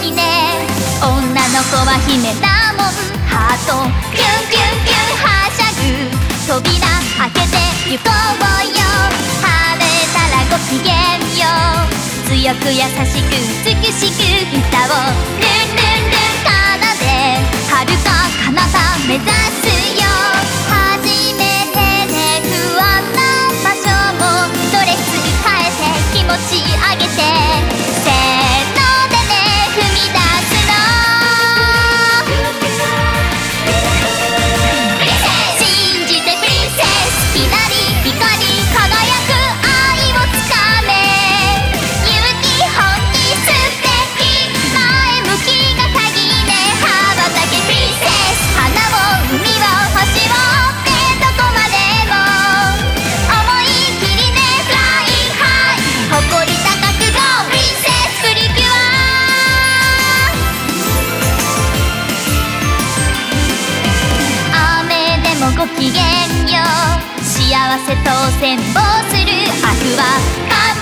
きね。女の子は姫だもん。ハート。キュンキュンキュンはしゃぐ。扉開けてゆこうよ。晴れたらごきげんよ。う強く優しく美しく歌をルンルンルン奏で。遥か彼方目指機嫌よ。う幸せと戦争する悪は